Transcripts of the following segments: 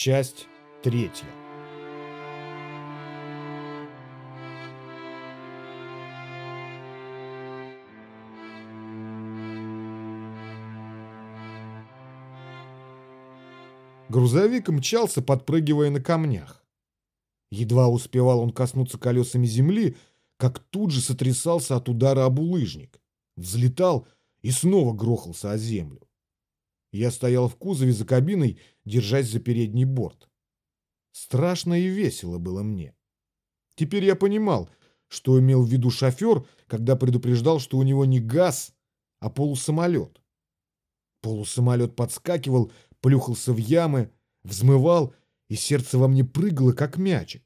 Часть третья. Грузовик мчался, подпрыгивая на камнях. Едва успевал он коснуться колесами земли, как тут же сотрясался от удара об улыжник, взлетал и снова грохался о землю. Я стоял в кузове за кабиной, держась за передний борт. Страшно и весело было мне. Теперь я понимал, что имел в виду шофер, когда предупреждал, что у него не газ, а полусамолет. Полусамолет подскакивал, плюхался в ямы, взмывал, и сердце во мне прыгало, как мячик.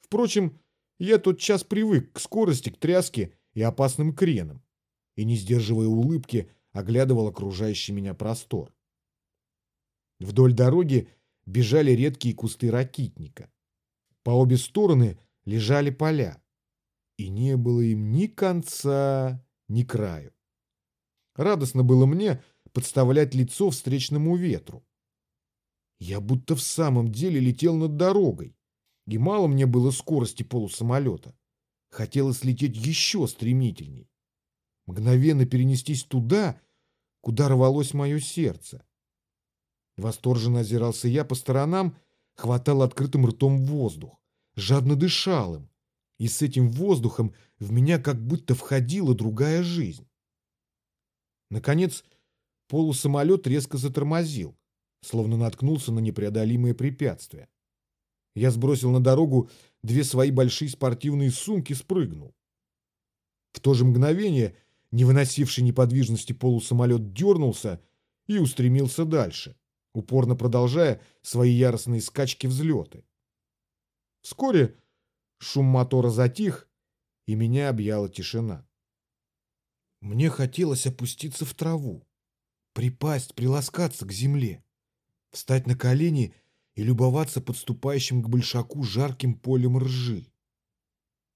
Впрочем, я тот час привык к скорости, к тряске и опасным кренам, и, не сдерживая улыбки, оглядывал окружающий меня простор. Вдоль дороги бежали редкие кусты ракитника. По обе стороны лежали поля, и не было им ни конца, ни краю. Радостно было мне подставлять лицо встречному ветру. Я будто в самом деле летел над дорогой, и мало мне было скорости полусамолета. Хотелось лететь еще стремительней мгновенно перенестись туда, куда рвалось мое сердце. Восторженно озирался я по сторонам, хватал открытым ртом воздух, жадно дышал им, и с этим воздухом в меня как будто входила другая жизнь. Наконец, полусамолет резко затормозил, словно наткнулся на непреодолимое препятствие. Я сбросил на дорогу две свои большие спортивные сумки, спрыгнул. В то же мгновение не выносивший неподвижности полусамолет дернулся и устремился дальше, упорно продолжая свои яростные скачки-взлеты. Вскоре шум мотора затих, и меня объяла тишина. Мне хотелось опуститься в траву, припасть, приласкаться к земле, встать на колени и любоваться подступающим к большаку жарким полем ржи.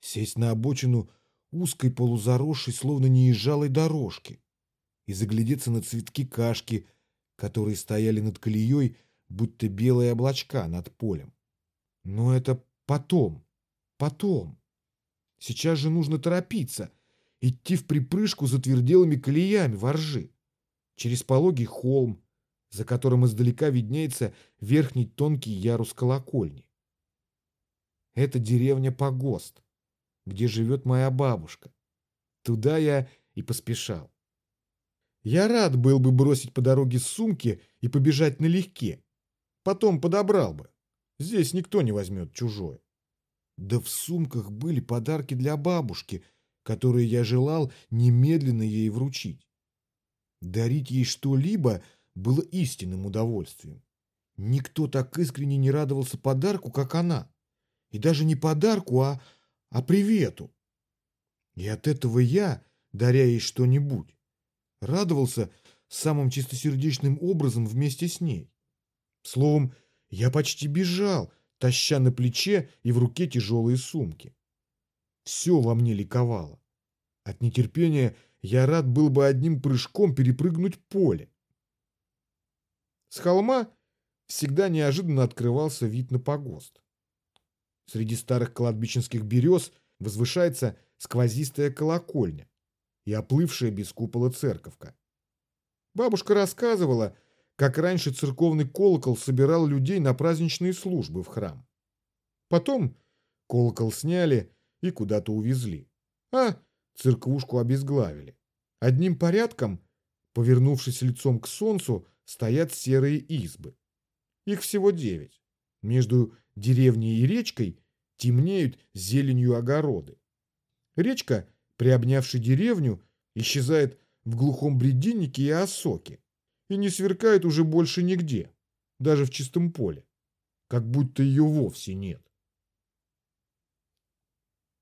Сесть на обочину — узкой полузаросшей, словно неезжалой дорожки, и заглядеться на цветки кашки, которые стояли над колеей, будто белые облачка над полем. Но это потом, потом. Сейчас же нужно торопиться, идти в припрыжку за тверделыми колеями воржи, через пологий холм, за которым издалека виднеется верхний тонкий ярус колокольни. Это деревня Погост где живет моя бабушка. Туда я и поспешал. Я рад был бы бросить по дороге сумки и побежать налегке. Потом подобрал бы. Здесь никто не возьмет чужое. Да в сумках были подарки для бабушки, которые я желал немедленно ей вручить. Дарить ей что-либо было истинным удовольствием. Никто так искренне не радовался подарку, как она. И даже не подарку, а а привету. И от этого я, даря ей что-нибудь, радовался самым чистосердечным образом вместе с ней. Словом, я почти бежал, таща на плече и в руке тяжелые сумки. Все во мне ликовало. От нетерпения я рад был бы одним прыжком перепрыгнуть поле. С холма всегда неожиданно открывался вид на погост. Среди старых кладбищенских берез возвышается сквозистая колокольня и оплывшая без купола церковка. Бабушка рассказывала, как раньше церковный колокол собирал людей на праздничные службы в храм. Потом колокол сняли и куда-то увезли, а церквушку обезглавили. Одним порядком, повернувшись лицом к солнцу, стоят серые избы. Их всего девять. Между деревней и речкой темнеют зеленью огороды. Речка, приобнявши деревню, исчезает в глухом брединнике и осоке и не сверкает уже больше нигде, даже в чистом поле, как будто ее вовсе нет.